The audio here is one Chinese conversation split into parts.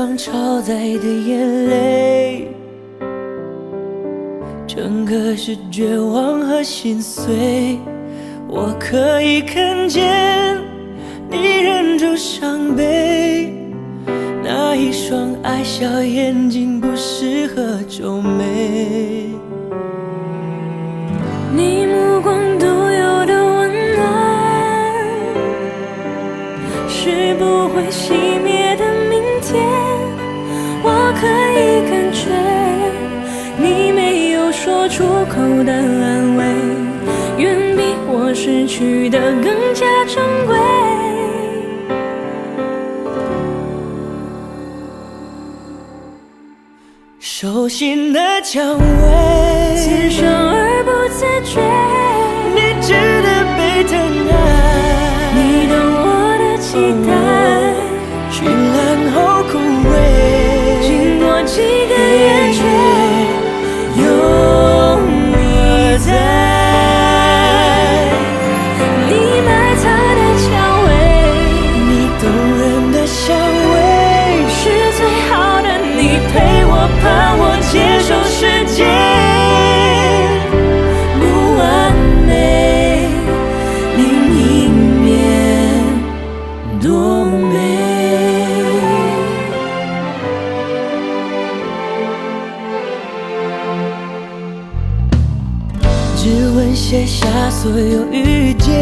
狂超载的眼泪，整个是绝望和心碎。我可以看见你忍住伤悲，那一双爱笑眼睛不适合皱眉。你目光独有的温暖，是不会出口的安慰，远比我失去的更加珍贵。手心的蔷薇，自伤写下所有遇见。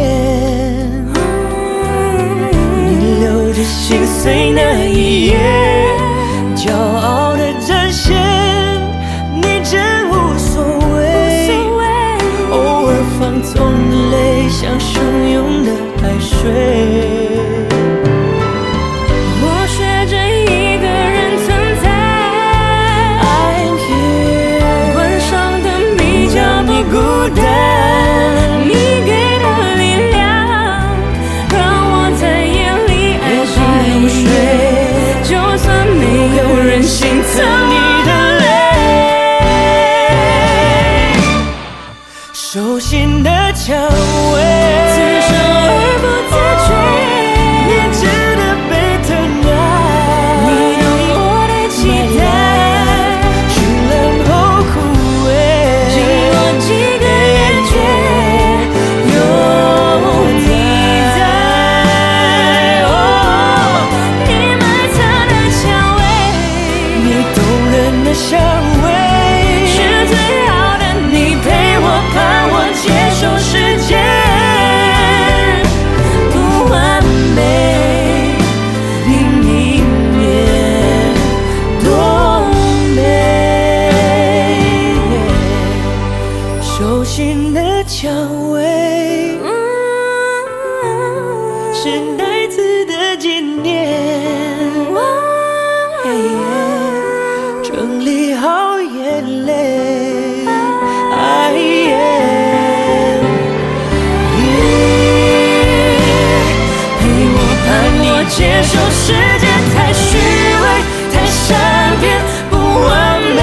你流着心碎那一夜，骄傲的展现，你真无所谓。偶尔放纵的泪，像汹涌的海水。接受世界太虚伪，太善变，不完美。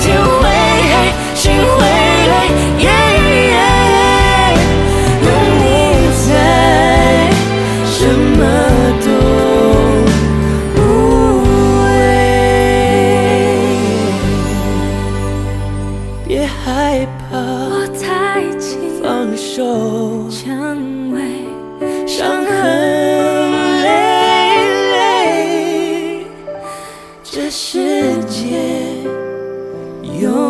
天会黑，心会累，有你在，什么都无谓。别害怕，放手。世界有